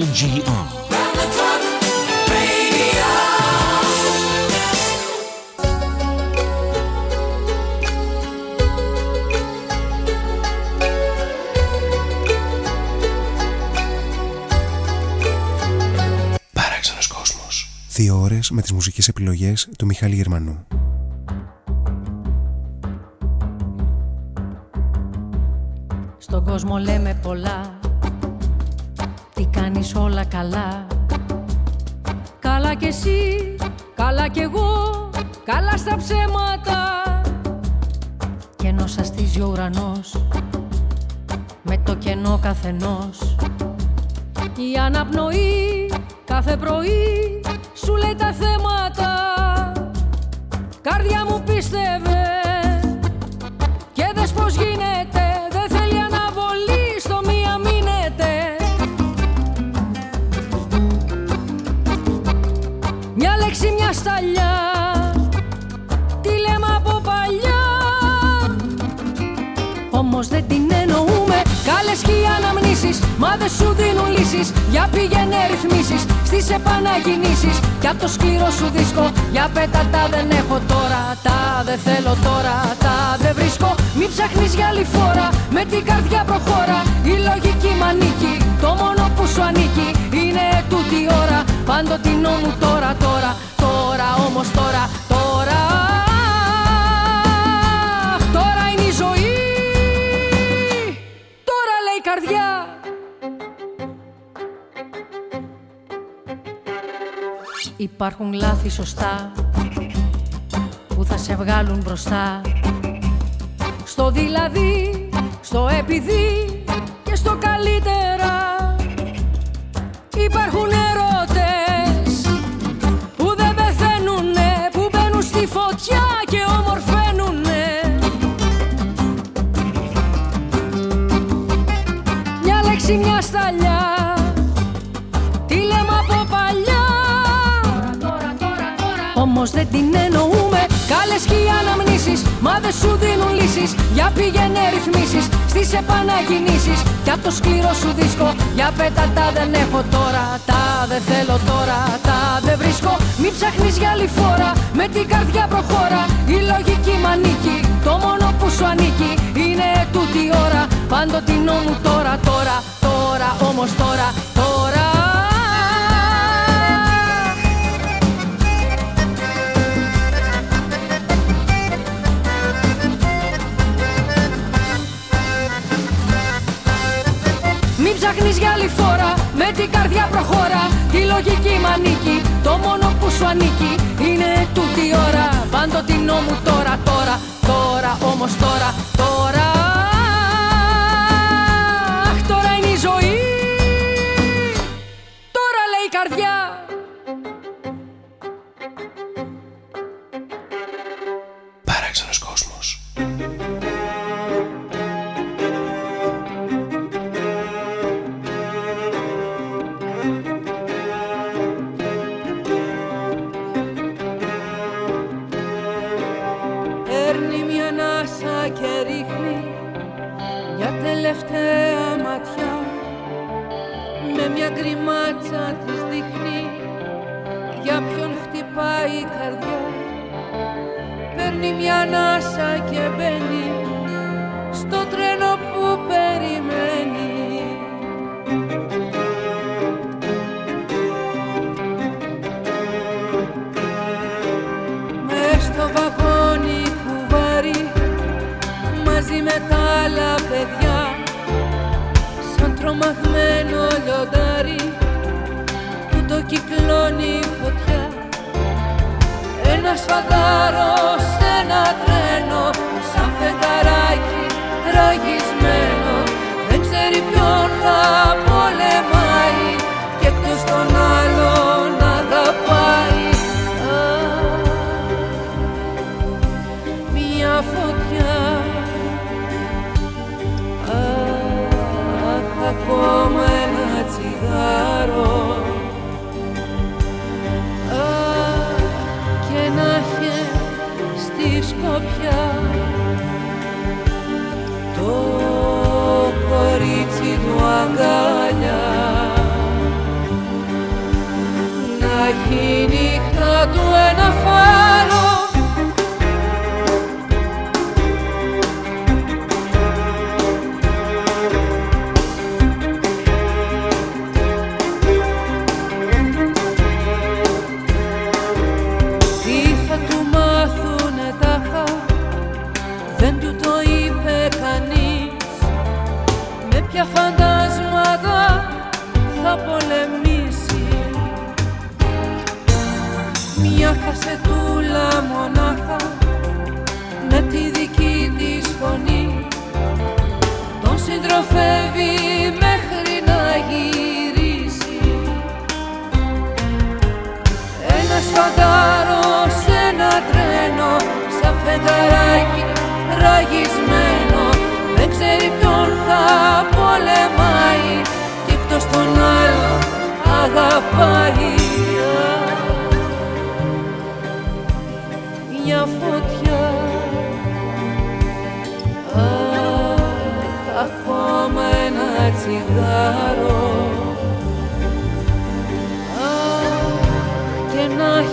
LGR. Δύο ώρες με τις μουσικές επιλογές του Μιχάλη Γερμανού. Στον κόσμο λέμε πολλά Τι κάνεις όλα καλά. Καλά κι εσύ, καλά κι εγώ Καλά στα ψέματα. Κι ενώ σας στήσει ο ουρανός Με το κενό καθενός. Η αναπνοή κάθε πρωί σου λέει τα θέματα. Καρδιά μου πίστευε και δες πως γίνεται μια σταλιά Τι λέμε από παλιά. Όμως δεν την εννοούμε. Καλές και οι αναμνήσεις Μα δεν σου δίνουν λύσεις. Για πήγαινε ρυθμίσεις Στις επαναγυνήσεις. Κι απ' το σκληρό σου δίσκο Για πέτα τα δεν έχω τώρα. Τα δεν θέλω τώρα Τα δεν βρίσκω. Μην ψάχνεις για άλλη φορά Με την καρδιά προχώρα. Η λογική μ' ανήκει Το μόνο που σου ανήκει Είναι τούτη ώρα. Πάντοτινό μου τώρα τώρα Τώρα όμως τώρα Τώρα Τώρα είναι η ζωή. Τώρα λέει η καρδιά. Υπάρχουν λάθη σωστά που θα σε βγάλουν μπροστά. Στο δηλαδή, στο επειδή και στο καλύτερα. Υπάρχουν ερώτες Όμως δεν την εννοούμε. Καλές και οι αναμνήσεις Μα δεν σου δίνουν λύσεις. Για πήγαινε ρυθμίσεις Στις επαναγυνήσεις Κι απ' το σκληρό σου δίσκο Για πέτα τα δεν έχω τώρα. Τα δεν θέλω τώρα Τα δεν βρίσκω. Μην ψάχνεις για άλλη φορά Με την καρδιά προχώρα. Η λογική μ' ανήκει Το μόνο που σου ανήκει Είναι τούτη η ώρα. Πάντοτινό μου τώρα τώρα Τώρα όμως τώρα ψάχνεις για άλλη φορά Με την καρδιά προχώρα. Τη λογική μ' ανήκει Το μόνο που σου ανήκει Είναι τούτη η ώρα. Πάντοτινό μου τώρα τώρα Τώρα όμως τώρα Τώρα. Αχ, Τώρα είναι η ζωή. Τώρα λέει η καρδιά Παίρνει μια ανάσα και ρίχνει μια τελευταία ματιά. Με μια γκριμάτσα της δείχνει για ποιον χτυπάει η καρδιά. Παίρνει μια ανάσα και μπαίνει στο τρένο που περιμένει. Μες στο βαγόνι κουβάρι μαζί με τα άλλα παιδιά. Σαν τρομαγμένο λιοντάρι που το κυκλώνει η φωτιά. Ένας φαντάρος σε ένα τρένο σαν φεγγαράκι ραγισμένο. Δεν ξέρει ποιον θα ακόμα ένα τσιγάρο. Και να είχε στη σκοπιά το κορίτσι του αγκαλιά να έχει νύχτα του ένα φάρο μονάχα με τη δική της φωνή. Τον συντροφεύει μέχρι να γυρίσει. Ένα σφαντάρο σε ένα τρένο σαν φεγγαράκι ραγισμένο. Δεν ξέρει ποιον θα πολεμάει κι εκτός τον άλλο αγαπάει. μια φωτιά. Αχ, ακόμα ένα τσιγάρο. Αχ, και να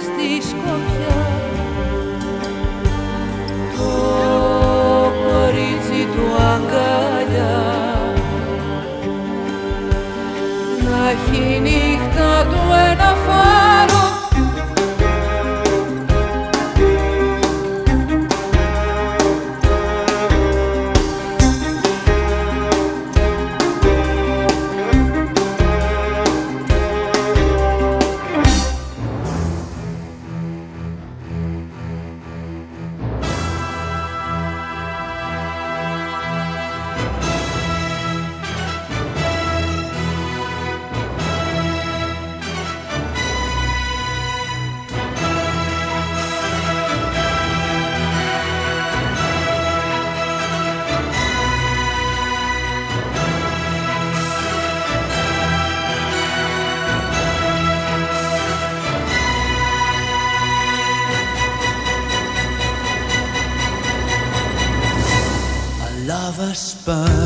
στη σκοπιά Το κορίτσι του αγκαλιά Να έχει νύχτα του ένα φάρο. spend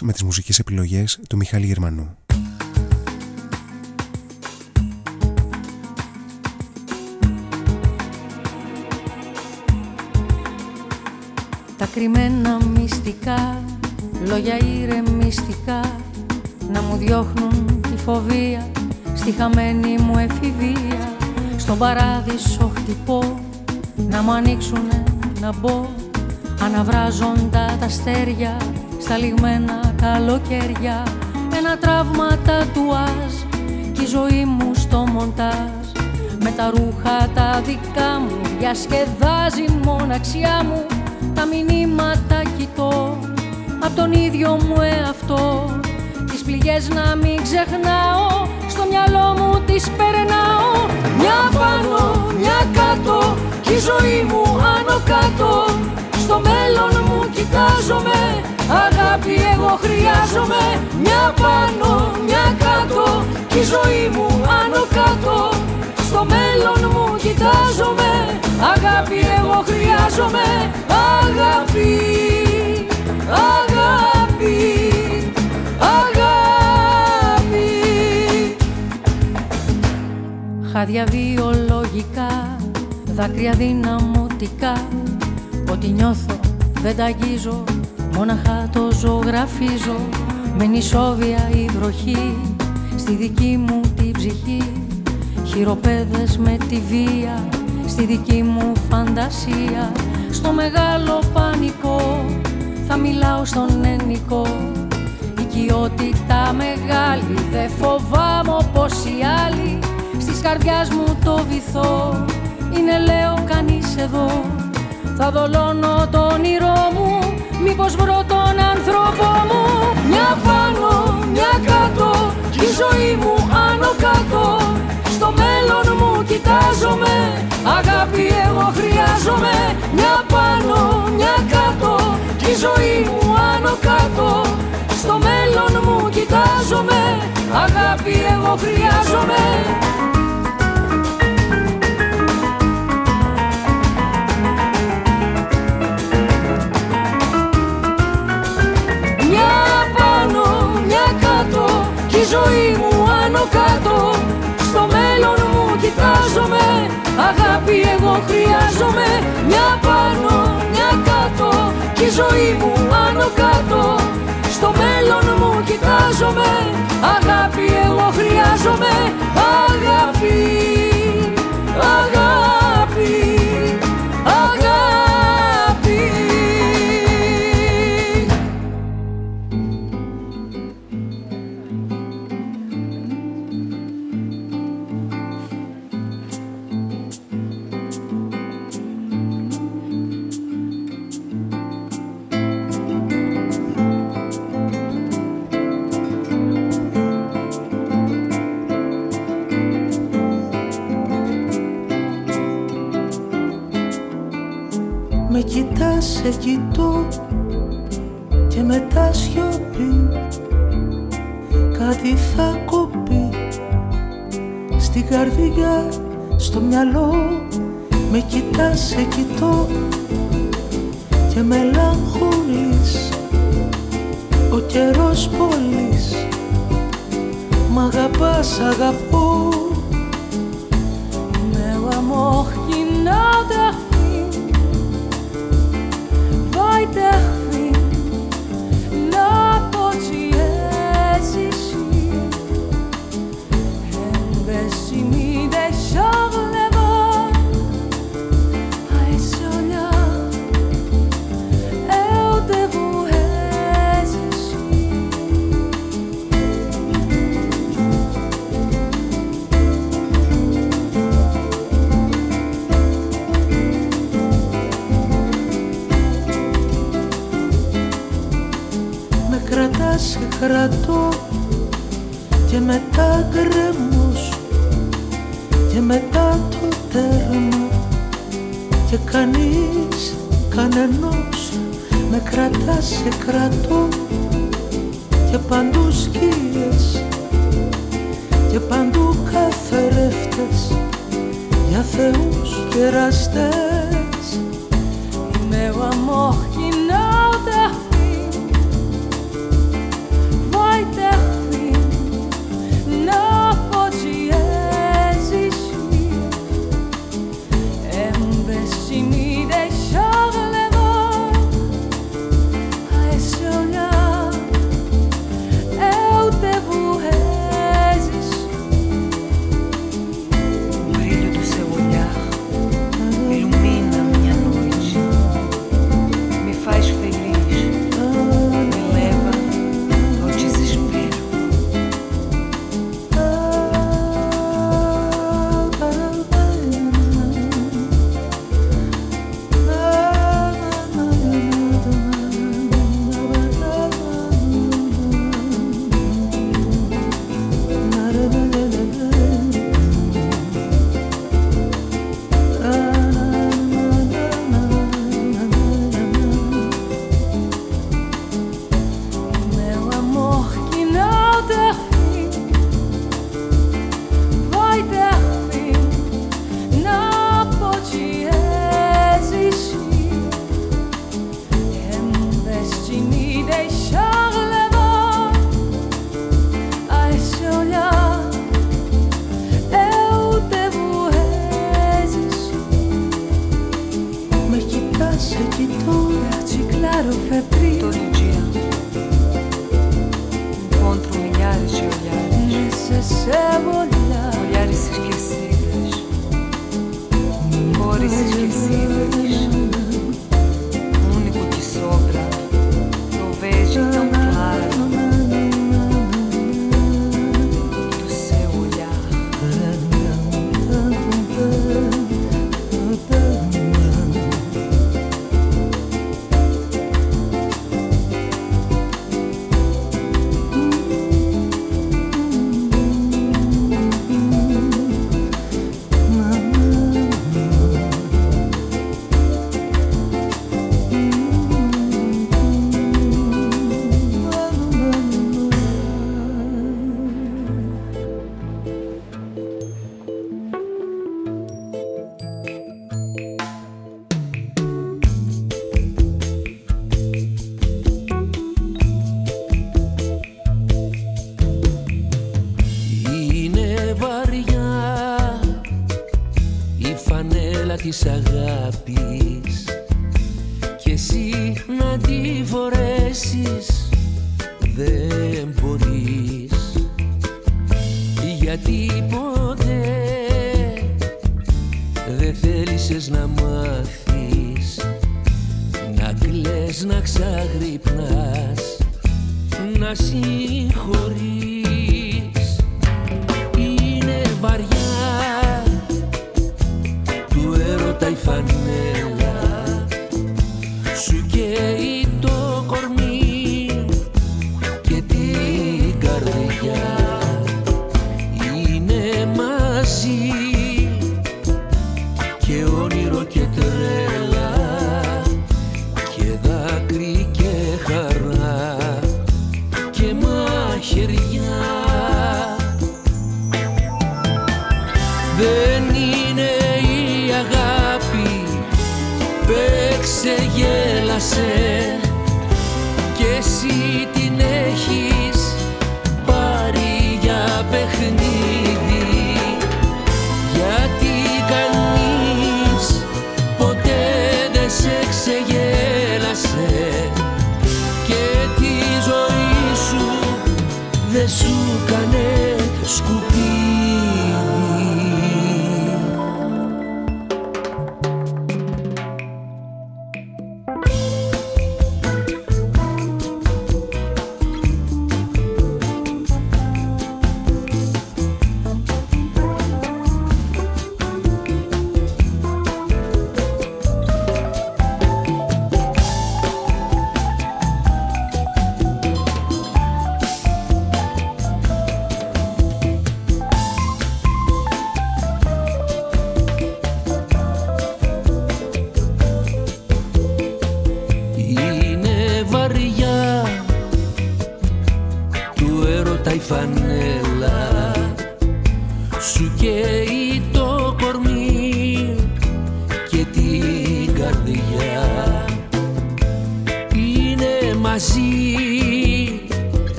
Με τις μουσικές επιλογές του Μιχάλη Γερμανού. Τα κρυμμένα μυστικά, λόγια ηρεμιστικά να μου διώχνουν τη φοβία. Στη χαμένη μου εφηβεία στον παράδεισο χτυπώ. Να μου ανοίξουνε να μπω αναβράζοντα τα αστέρια στα λιγμένα καλοκαίρια. Ένα τραύμα τατουάζ κι η ζωή μου στο μοντάζ. Με τα ρούχα τα δικά μου διασκεδάζει μοναξιά μου. Τα μηνύματα κοιτώ απ' τον ίδιο μου εαυτό. Τις πληγές να μην ξεχνάω. Στο μυαλό μου τις περνάω. Μια πάνω, μια κάτω. Κι η ζωή μου άνω κάτω. Στο μέλλον μου κοιτάζομαι. Αγάπη εγώ χρειάζομαι. Μια πάνω, μια κάτω. Κι η ζωή μου άνω κάτω. Στο μέλλον μου κοιτάζομαι. Αγάπη εγώ χρειάζομαι. Αγάπη, αγάπη, αγάπη Χάδια βιολογικά Δάκρυα δυναμωτικά. Ό,τι νιώθω δεν τα αγγίζω Μόναχα το ζωγραφίζω. Με νησόβια η βροχή στη δική μου την ψυχή. Χειροπέδες με τη βία στη δική μου φαντασία. Στο μεγάλο πανικό θα μιλάω στον ενικό οικειότητα μεγάλη δε φοβάμαι όπως οι άλλοι. Στις καρδιάς μου το βυθό είναι λέω κανείς εδώ. Θα δολώνω το όνειρό μου Μήπως βρω τον άνθρωπο μου. Μια πάνω, μια κάτω Κι η ζωή μου άνω κάτω. Στο μέλλον μου κοιτάζομαι Αγάπη εγώ χρειάζομαι. Μια πάνω, μια κάτω Κι η ζωή μου άνω κάτω. Στο μέλλον μου κοιτάζομαι Αγάπη εγώ χρειάζομαι. Ζωή μου άνω κάτω. Στο μέλλον μου κοιτάζομαι Αγάπη εγώ χρειάζομαι. Μια πάνω, μια κάτω Κι η ζωή μου άνω κάτω. Στο μέλλον μου κοιτάζομαι Αγάπη εγώ χρειάζομαι Αγάπη, αγάπη σε κοιτώ και μετά σιωπή. Κάτι θα κοπεί στην καρδιά, στο μυαλό. Με κοιτάς, σε κοιτώ και μελαγχολείς. Ο καιρός πολλής μ' αγαπάς, αγαπώ.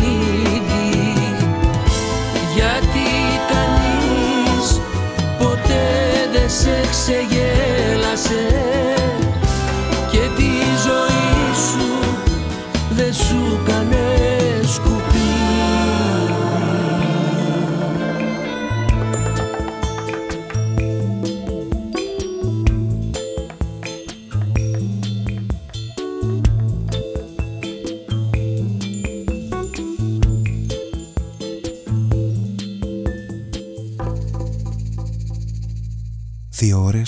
need.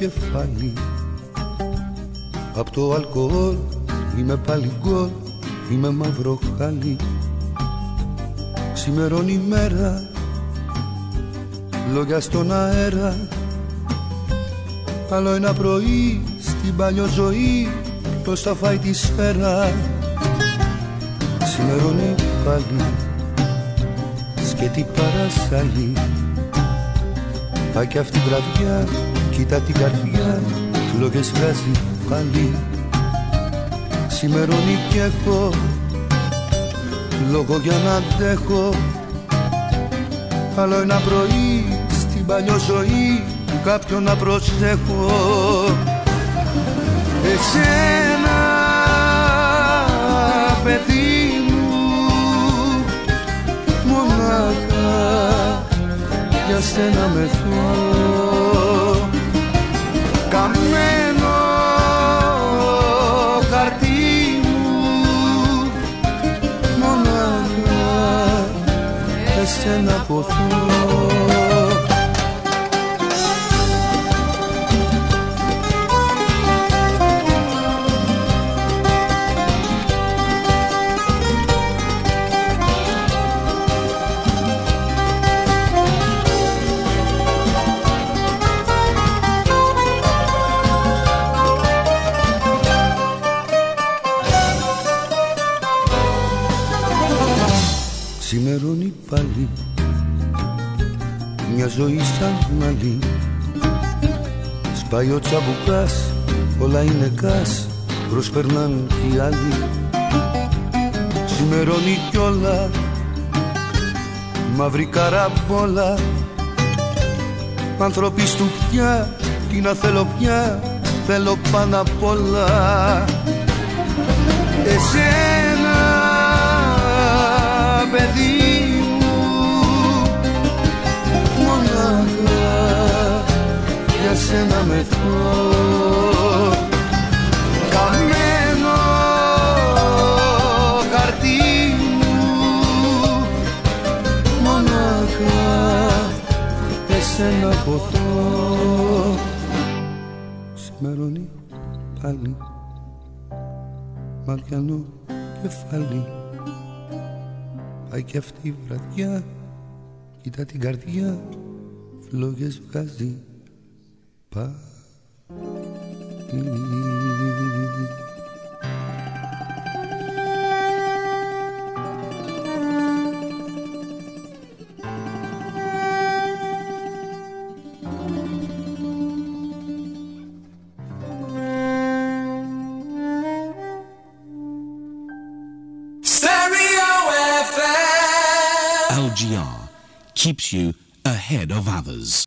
Κεφάλι. Απ' το αλκοόλ είμαι πάλι γκολ Είμαι μαύρο χάλι. Ξημερώνει η μέρα Λόγια στον αέρα. Άλλο ένα πρωί στην παλιό ζωή Ποιος θα φάει της σφαίρα. Ξημερώνει πάλι Σκέτη παρασάλι Πάει κι αυτή βραδιά Κοίτα την καρδιά, λόγες βγάζει πάλι. Σημερώνει κι έχω λόγο για να αντέχω. Άλλο ένα πρωί στην παλιό ζωή κάποιον να προσέχω. Εσένα παιδί μου μονάχα για σένα μεθώ καμένο χαρτί μου. Μονάχα εσένα ποθώ ζωή σαν άλλη. Σπάει ο τσαμπουκάς, όλα είναι κάς Προσπερνάν κι οι άλλοι. Σημερώνει κιόλα Μαύρη καραπόλα ανθρωπίστου πια Τι να θέλω πια θέλω πάνω απ' όλα. Εσένα για σένα μεθώ Καμένο χαρτί μου μονάχα εσένα ποτό. Σημερώνει πάλι μαριανό κεφάλι. Πάει και αυτή η βραδιά Κοίτα την καρδιά Φλόγες βγάζει pas. keeps you ahead of others.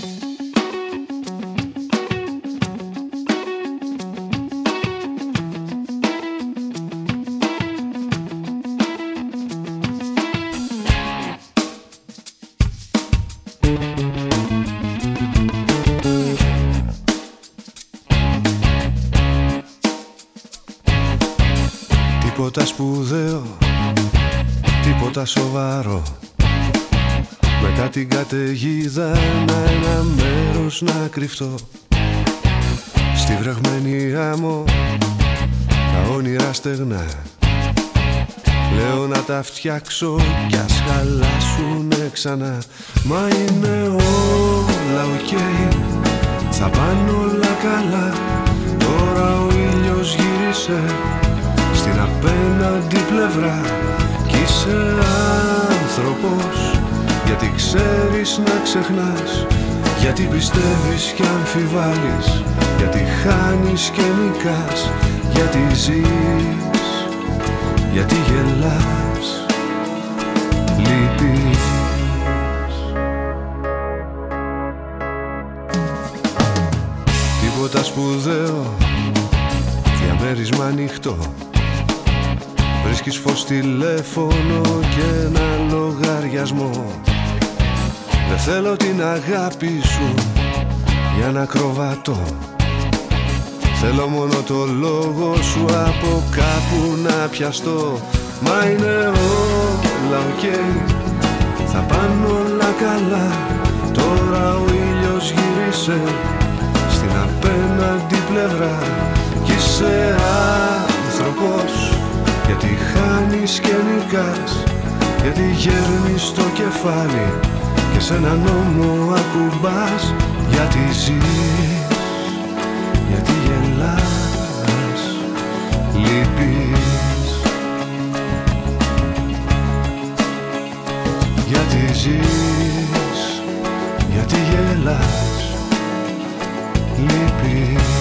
Κρυφτώ Στη βρεγμένη άμμο τα όνειρα στεγνά. Λέω να τα φτιάξω κι ας χαλάσουνε ξανά. Μα είναι όλα οκ, θα πάνε όλα καλά. Τώρα ο ήλιος γύρισε στην απέναντι πλευρά. Κι είσαι άνθρωπος γιατί ξέρεις να ξεχνάς γιατί πιστεύεις και αμφιβάλλεις γιατί χάνεις και νικάς γιατί ζεις γιατί γελάς λυπείς. Τίποτα σπουδαίο διαμέρισμα ανοιχτό. Βρίσκεις φως τηλέφωνο και ένα λογαριασμό Δεν θέλω την αγάπη σου για να ακροβατώ. Θέλω μόνο το λόγο σου από κάπου να πιαστώ. Μα είναι όλα οκ. Θα πάνε όλα καλά. Τώρα ο ήλιος γύρισε Στην απέναντι πλευρά. Κι είσαι άνθρωπος Γιατί χάνεις και νικάς. Γιατί γέρνεις το κεφάλι Και σε έναν νόμο ακουμπάς Γιατί ζεις γιατί γελάς, λυπείς. Γιατί ζεις, γιατί γελάς, λυπείς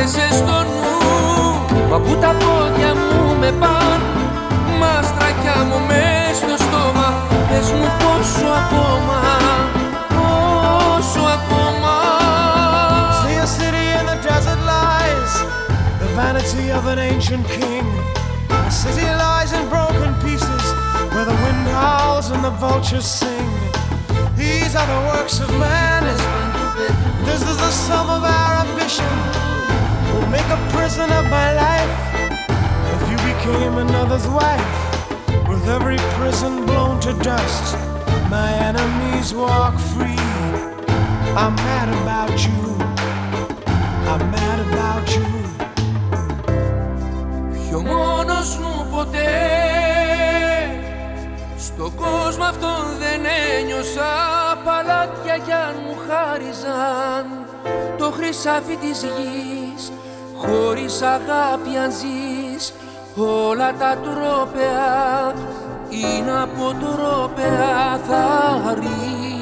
μου ρίχεσαι στο νου Μα που τα πόδια μου με παν, μα στρακιά μου μες στο στόμα Πες μου πόσο ακόμα, πόσο ακόμα See a city in the desert lies, the vanity of an ancient king. A city lies in broken pieces, where the wind howls and the vultures sing. These are the works of man. This is the sum of our ambition. Will make a prison of my life. If you became another's wife, with every prison blown to dust, my enemies walk free. I'm mad about you. I'm mad about you. Πιο μόνος μου ποτέ Στον κόσμο αυτόν δεν ένιωσα Παλάτια κι αν μου χάριζαν Το χρυσάφι της γης Χωρίς αγάπη αν ζεις Όλα τα τρόπαια Είναι από τρόπαια θα ρεις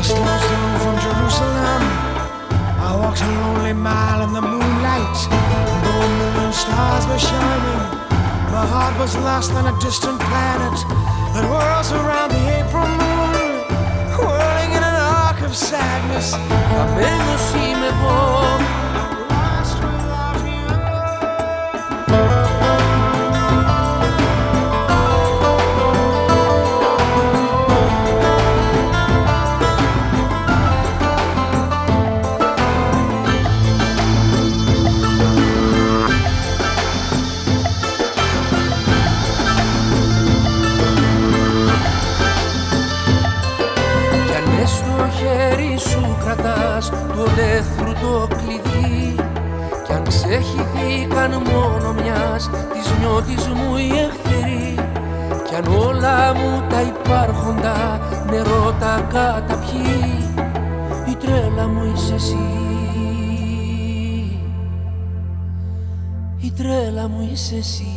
A stone's throw from Jerusalem. I walked a lonely mile in the moonlight. Though a million stars were shining, my heart was lost on a distant planet that whirls around the of sadness. Χαμένος είμαι εγώ κρατάς το ελεύθερου το κλειδί. Κι αν ξεχυθήκαν μόνο μιας της νιώτης μου οι εχθροί Κι αν όλα μου τα υπάρχοντα νερό τα καταπιεί Η τρέλα μου είσαι εσύ. Η τρέλα μου είσαι εσύ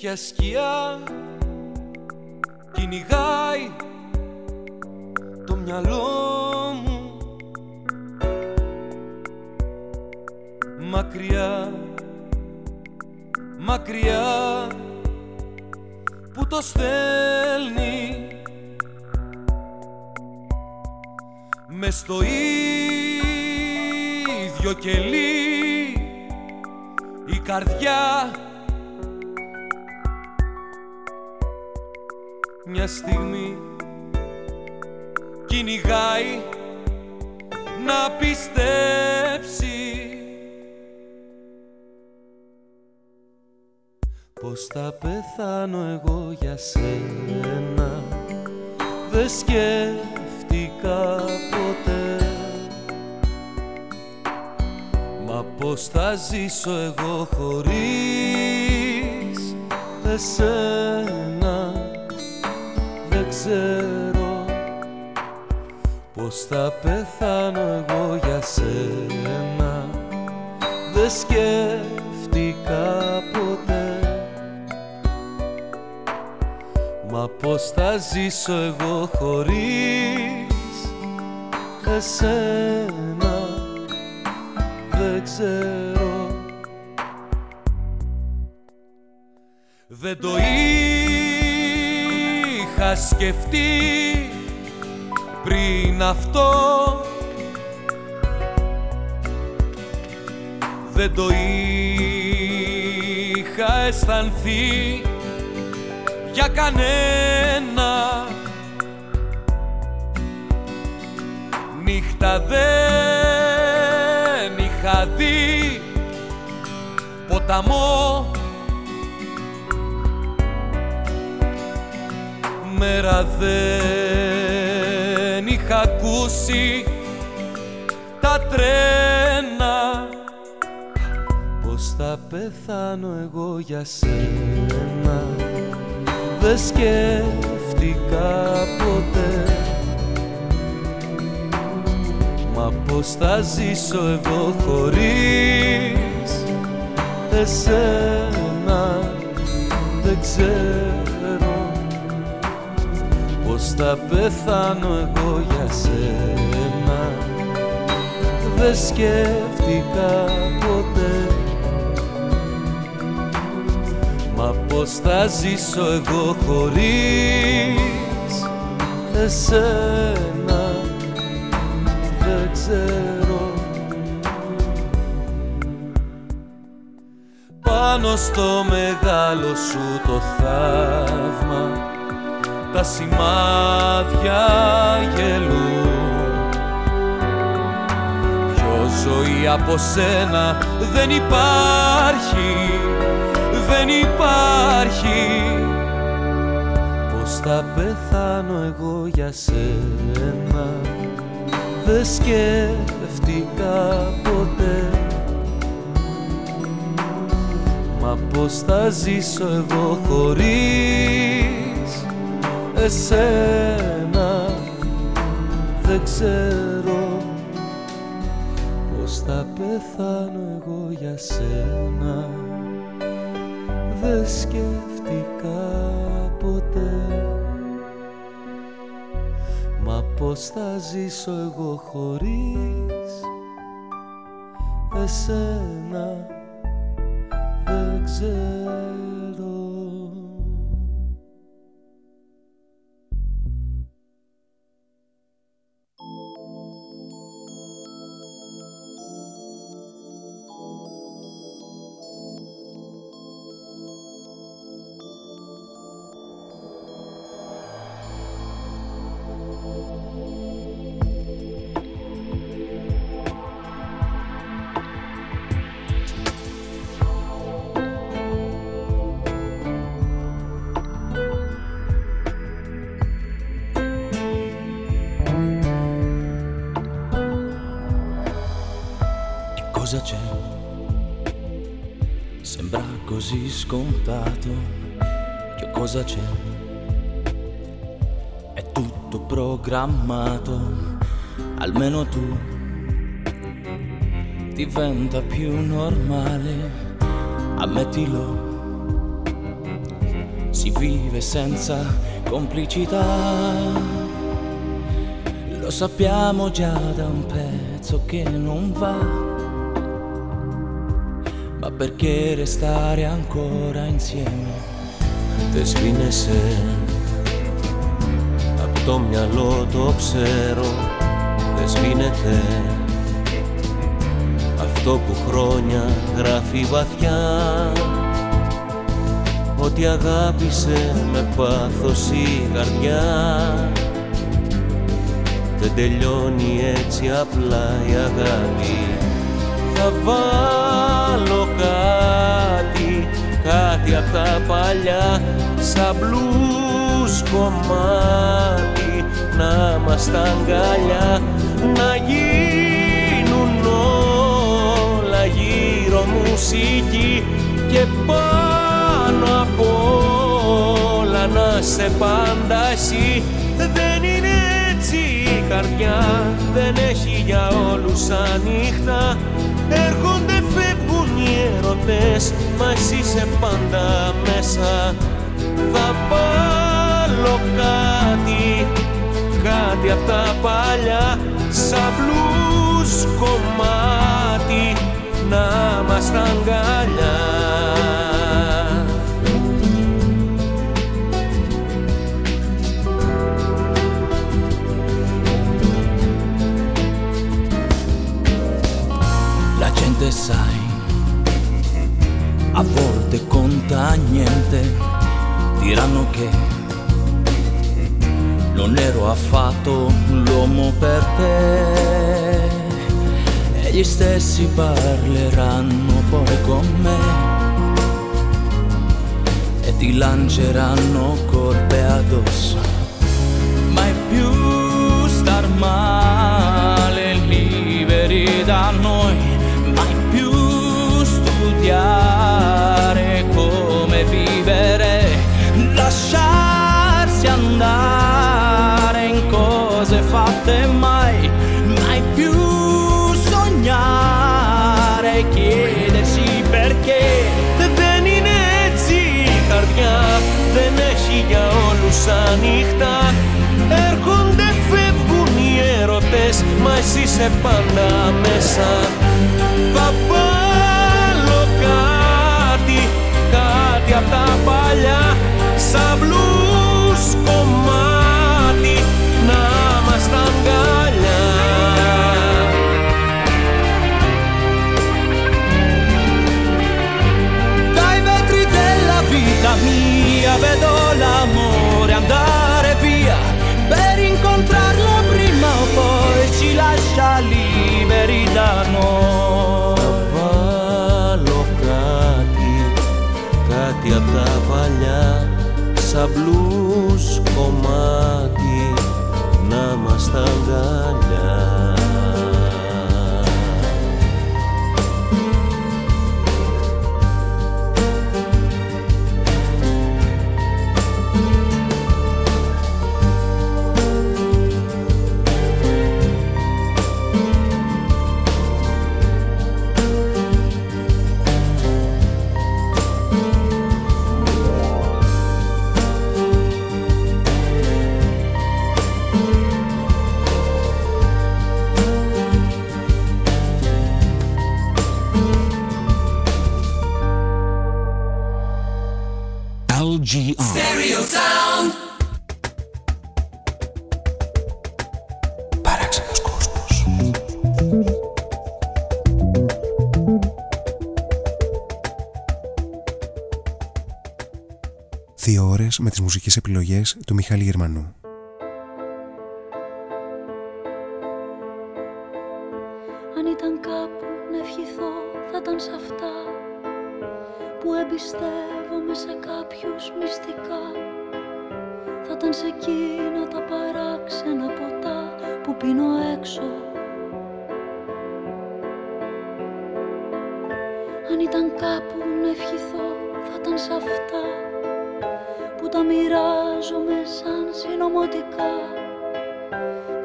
Ποια σκιά κυνηγάει το μυαλό μου. Μακριά, μακριά που το στέλνει μες στο ίδιο κελί η καρδιά μια στιγμή κυνηγάει να πιστέψει. Πως θα πεθάνω εγώ για σένα Δεν σκέφτηκα ποτέ. Μα πως θα ζήσω εγώ χωρίς εσένα. Δεν ξέρω Πως θα πεθάνω εγώ για σένα. Δεν σκέφτηκα ποτέ. Μα πως θα ζήσω εγώ χωρίς εσένα Δεν ξέρω. Δεν το είχα σκεφτεί πριν αυτό. Δεν το είχα αισθανθεί για κανένα. Νύχτα δεν είχα δει ποταμό Μέρα δεν είχα ακούσει τα τρένα. Πως θα πεθάνω εγώ για σένα; Δεν σκέφτηκα ποτέ. Μα πως θα ζήσω εγώ χωρίς εσένα; Δεν ξέρω. πως θα πεθάνω εγώ για σένα. Δεν σκέφτηκα ποτέ. Μα πως θα ζήσω εγώ χωρίς εσένα. Δεν ξέρω. Πάνω στο μεγάλο σου το θαύμα τα σημάδια γελούν. Πιο ζωή από σένα δεν υπάρχει, δεν υπάρχει. Πώς θα πεθάνω εγώ για σένα δεν σκέφτηκα ποτέ. Μα πως θα ζήσω εγώ χωρίς εσένα. Δεν ξέρω πως θα πεθάνω εγώ για σένα. Δεν σκέφτηκα ποτέ. Μα πώς θα ζήσω εγώ χωρίς εσένα. Δεν ξέρω cosa c'è? È tutto programmato, almeno tu. Diventa più normale, ammettilo. Si vive senza complicità. Lo sappiamo già da un pezzo che non va ma perché restare ancora insieme Δεν σβήνεσαι Απ' το μυαλό το ξέρω Δεν σβήνεται Αυτό που χρόνια γράφει βαθιά. Ότι αγάπησε με πάθος η καρδιά. Δεν τελειώνει έτσι απλά η αγάπη. Θα βάλω κάτι, κάτι απ' τα παλιά σαν μπλουζ κομμάτι να μας τα αγκαλιά να γίνουν όλα γύρω μουσική και πάνω απ' όλα να σε πάντα εσύ. Δεν είναι έτσι η καρδιά δεν έχει για όλους ανοιχτά. έρχονται φεύγουν οι έρωτες μα εσύ είσαι πάντα μέσα. Θα βάλω κάτι κάτι απ' τα παλιά σαν μπλουζ κομμάτι να μας τα αγκαλιά. La gente sai, a volte conta niente, diranno che non ero affatto l'uomo per te. E gli stessi parleranno poi con me e ti lanceranno colpe addosso. na mesa. blue. Του Μιχάλη Γερμανού. Αν ήταν κάπου να ευχηθώ θα ήταν σε αυτά που εμπιστεύομαι σε κάποιους μυστικά θα ήταν σε εκείνα τα παράξενα ποτά που πίνω έξω Αν ήταν κάπου να ευχηθώ θα ήταν σε αυτά τα μοιράζομαι σαν συνωμοτικά.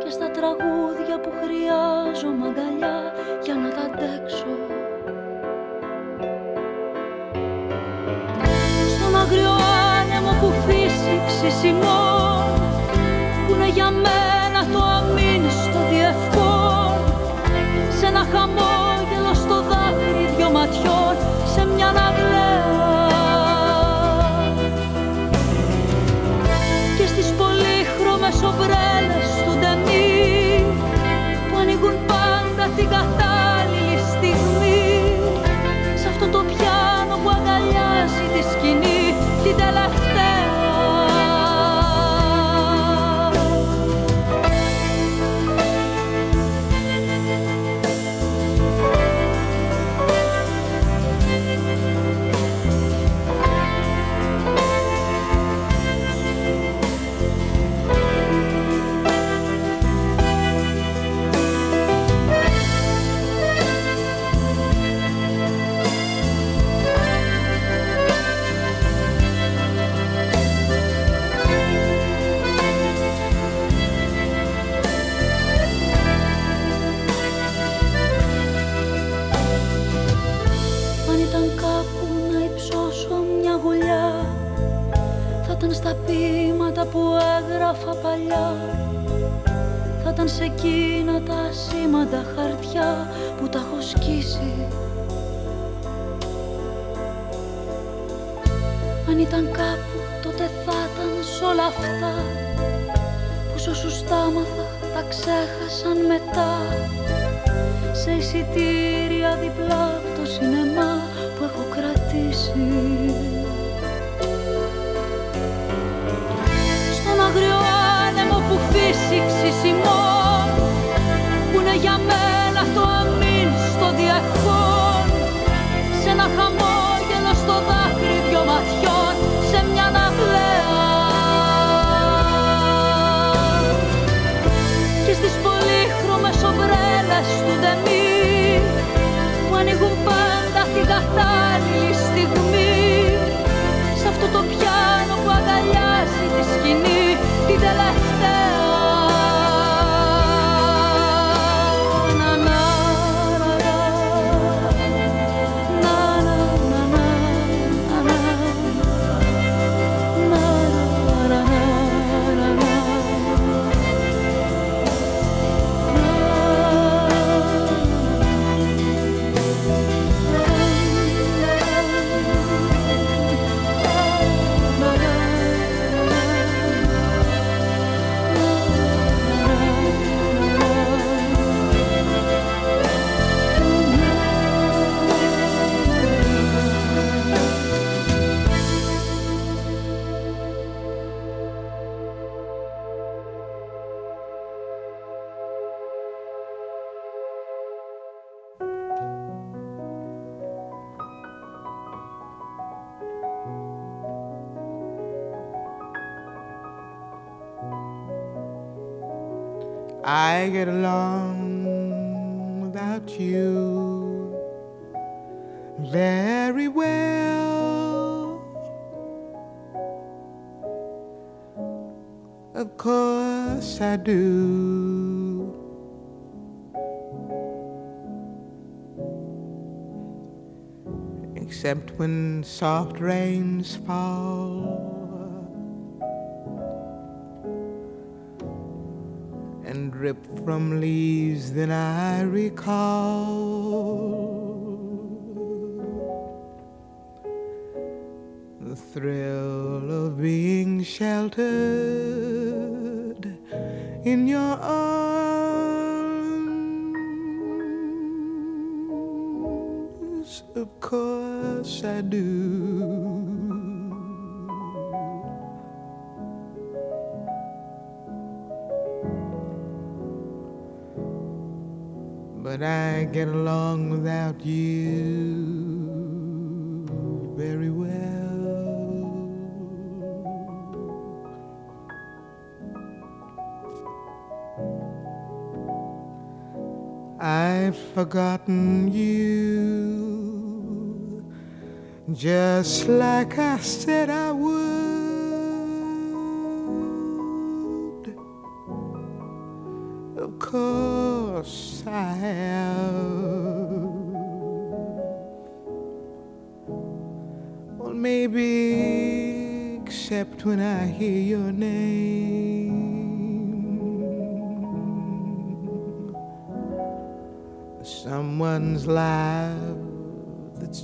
Και στα τραγούδια που χρειάζομαι αγκαλιά για να τα αντέξω. Στον αγριό άνεμο που φύση ξυσιμώ when soft rains fall. And drip from leaves, then I recall. The thrill of being sheltered in your arms. Of course I do. but I get along without you very well. I've forgotten you just like I said I would. Of course I have. Well, maybe except when I hear your name. Someone's life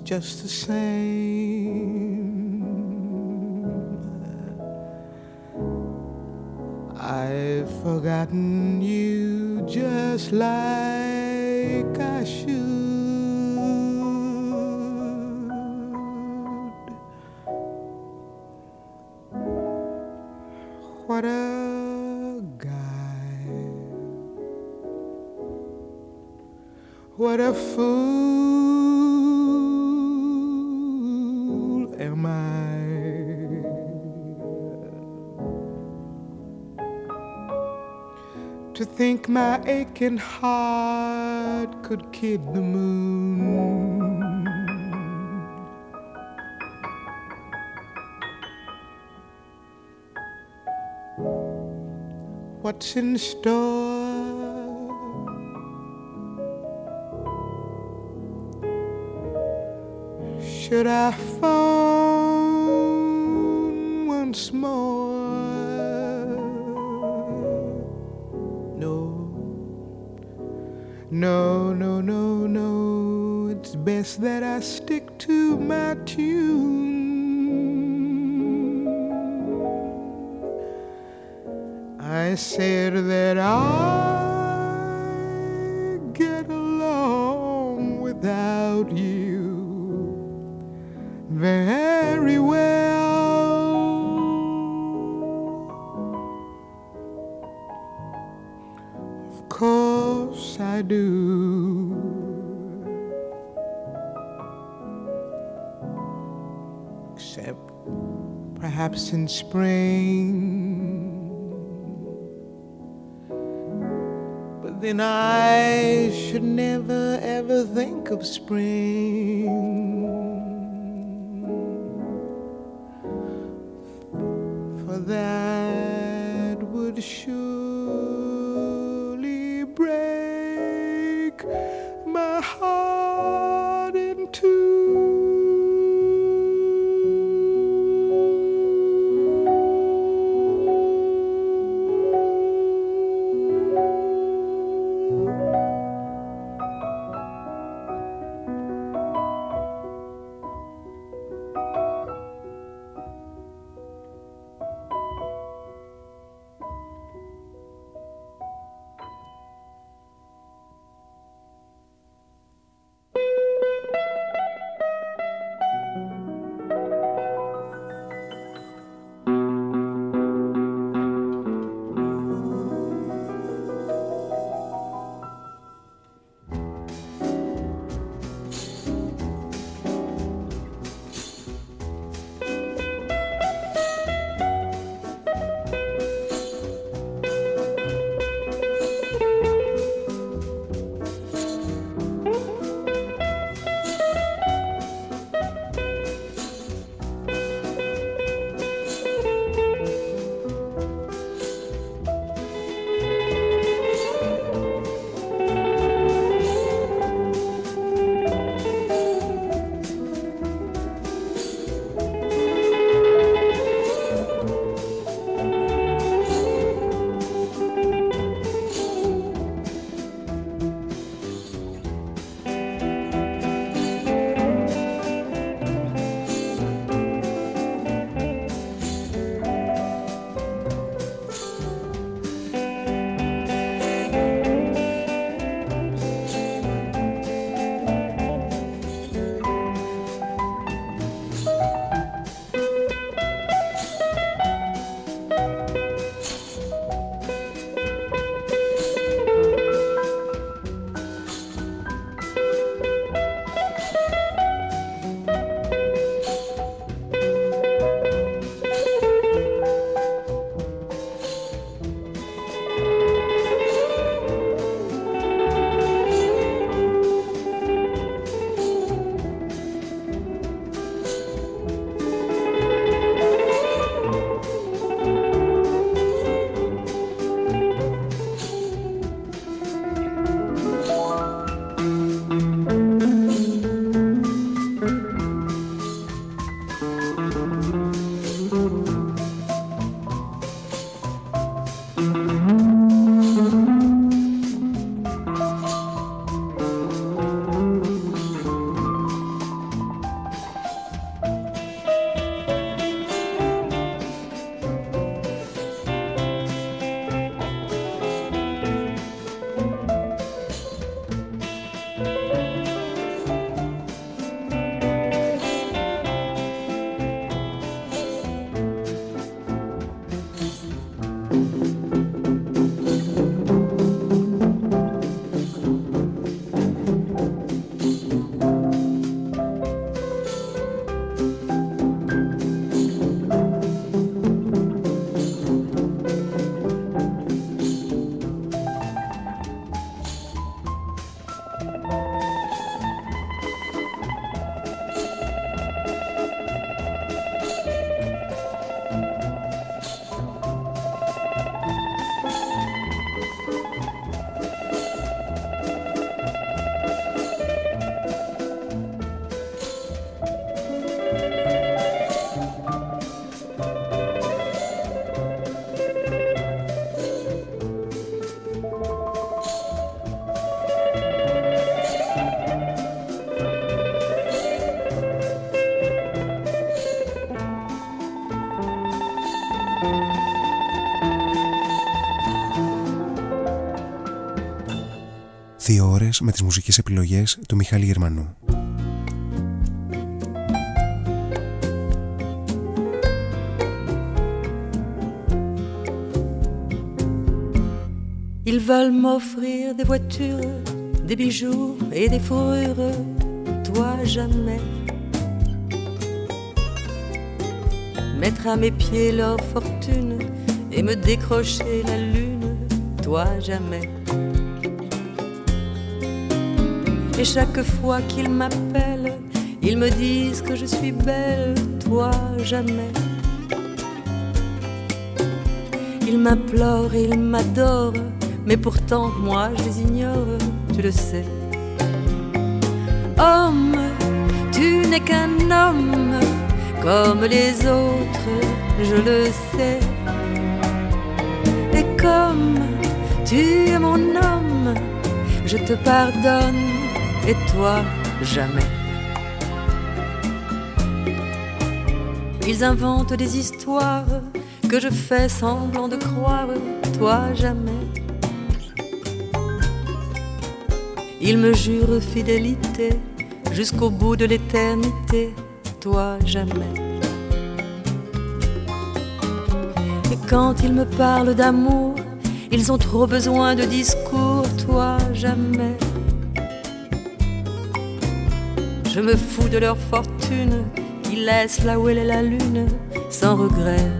just the same. I've forgotten you just like aching heart could kid the moon. What's in store? In spring. But then I should never ever think of spring. Δύο ώρες με τις μουσικές επιλογές του Μιχάλη Γερμανού. Ils veulent m'offrir des voitures, des bijoux et des fourrures. Toi jamais. Mettre à mes pieds leur fortune et me décrocher la lune, toi jamais. Et chaque fois qu'ils m'appellent, ils me disent que je suis belle, toi jamais. Ils m'implorent et ils m'adorent, mais pourtant moi je les ignore, tu le sais. Homme, tu n'es qu'un homme comme les autres, je le sais. Tu es mon homme, je te pardonne et toi jamais. Ils inventent des histoires que je fais semblant de croire, toi jamais. Ils me jurent fidélité jusqu'au bout de l'éternité, toi jamais. Et quand ils me parlent d'amour, ils ont trop besoin de discours, toi jamais. Je me fous de leur fortune, qui laissent là où elle est la lune, sans regret.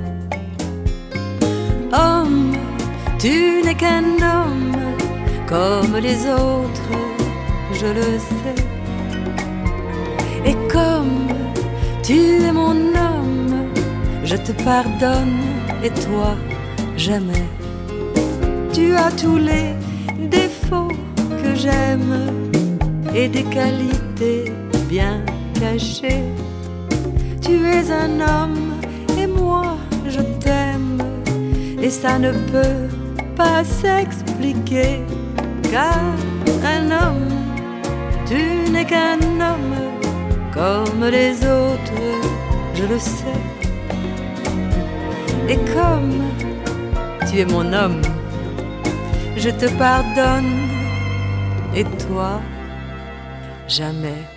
Homme, tu n'es qu'un homme comme les autres, je le sais. Et comme tu es mon homme, je te pardonne et toi jamais. Tu as tous les défauts que j'aime et des qualités bien cachées. Tu es un homme et moi je t'aime et ça ne peut pas s'expliquer car un homme, tu n'es qu'un homme comme les autres, je le sais. Et comme tu es mon homme, je te pardonne et toi, jamais.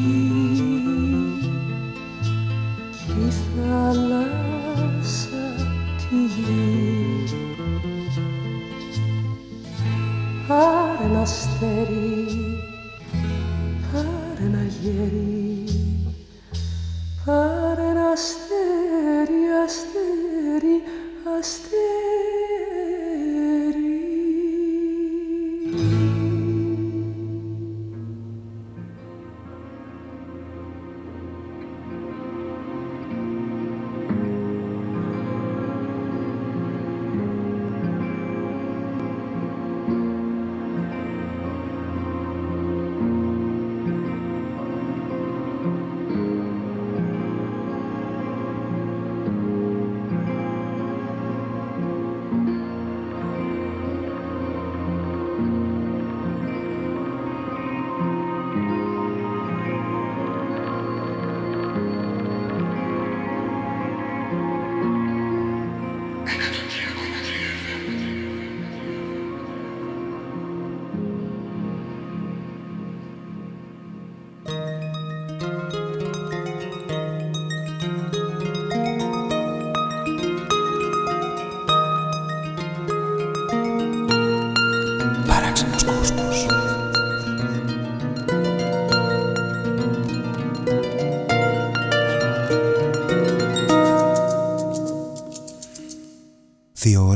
monasterio.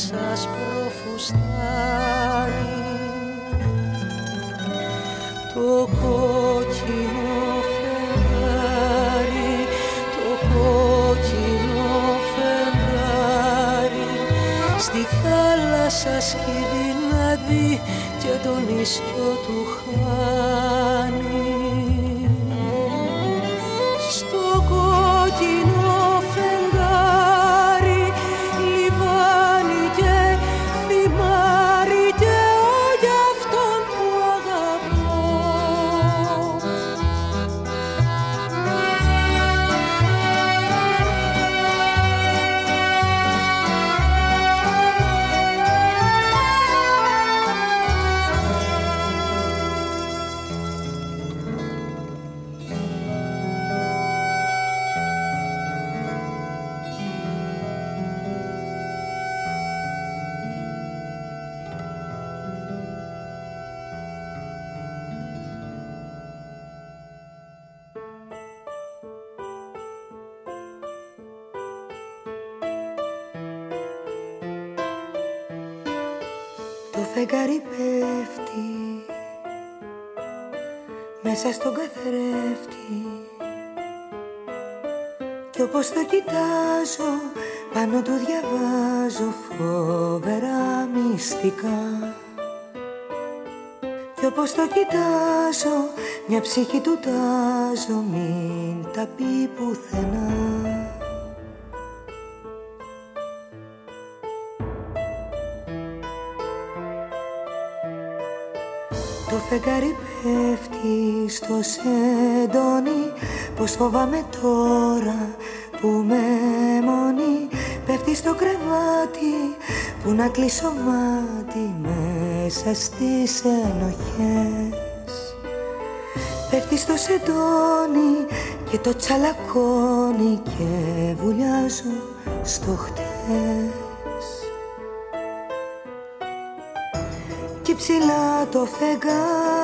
σας άσπρο το κόκκινο φεγγάρι το κόκκινο φεγγάρι στη θάλασσα σκυδινάδι και τον νησιό του χάρι. Κοιτάζω πάνω του διαβάζω φοβερά μυστικά. Κι όπως το κοιτάζω μια ψυχή του τάζω μην τα πει πουθενά. Το φεγγάρι πέφτει στο σεντόνι Πως φοβάμαι τώρα που με μόνη Πέφτει στο κρεβάτι που να κλείσω μάτι μέσα στις ενοχές. Πέφτει στο σεντόνι και το τσαλακώνει και βουλιάζω στο χτες. Κι ψηλά το φεγγάρι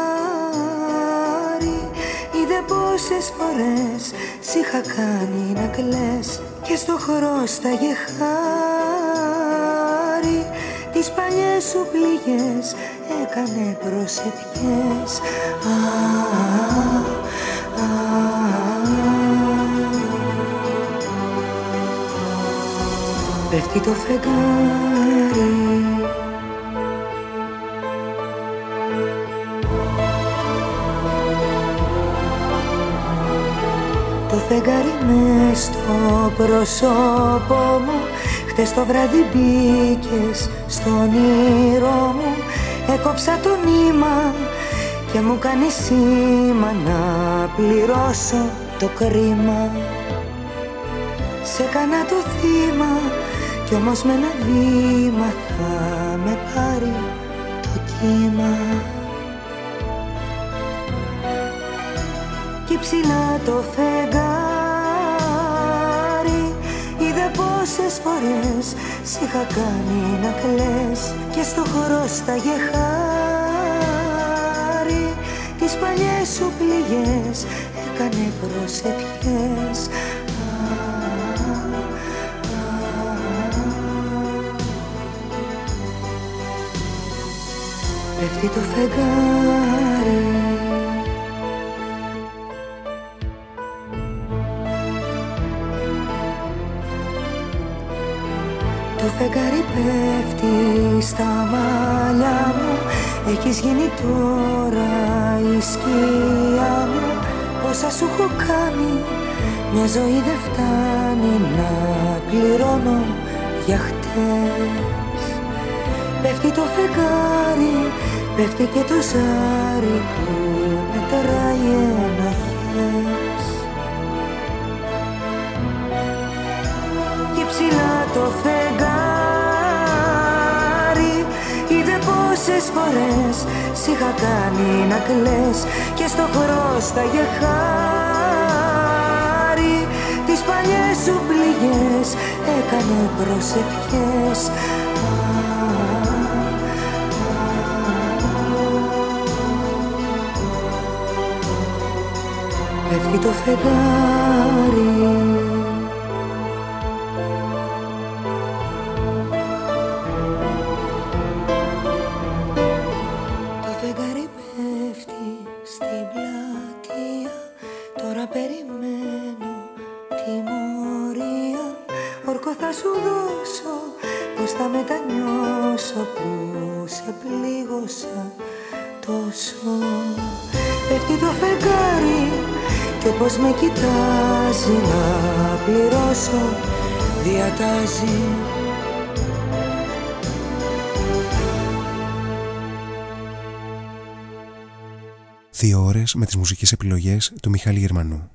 πόσες φορές σ' είχα κάνει να κλαις Και στο χρώσταγε χάρη Τις παλιές σου πληγές έκανε προσευχές. Α, α, Πέφτει το φεγγάρι φεγγάρι με στο πρόσωπό μου. Χτες το βράδυ μπήκες στον όνειρό μου. Έκοψα το νήμα και μου κάνει σήμα να πληρώσω το κρίμα. Σε κάνα το θύμα κι όμως με ένα βήμα θα με πάρει το κύμα. Κι ψηλά το φεγγάρι πόσες φορές σ' είχα κάνει να κλαις Και στο χρώσταγε χάρη Τις παλιές σου πληγές έκανε προσευχές. Πέφτει το φεγγάρι φεγγάρι πέφτει στα μαλλιά μου. Έχεις γίνει τώρα η σκιά μου. Πόσα σου έχω κάνει Μια ζωή δεν φτάνει να πληρώνω για χτες. Πέφτει το φεγγάρι Πέφτει και το ζάρι που μετράει ενοχές Και ψηλά το φεγγάρι πόσες φορές σ' είχα κάνει να κλαις Και στο χρώσταγε χάρη Τις παλιές σου πληγές έκανε προσευχές. Πέφτει το φεγγάρι κοιτάζει να πληρώσω διατάζει Δύο ώρες με τις μουσικές επιλογές του Μιχάλη Γερμανού.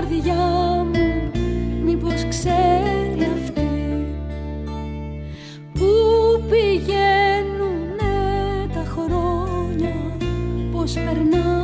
καρδιά μου μήπως ξέρει αυτή Πού πηγαίνουνε τα χρόνια, πώς περνάνε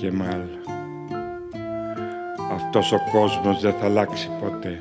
Κεμάλ. Αυτός ο κόσμος δεν θα αλλάξει ποτέ.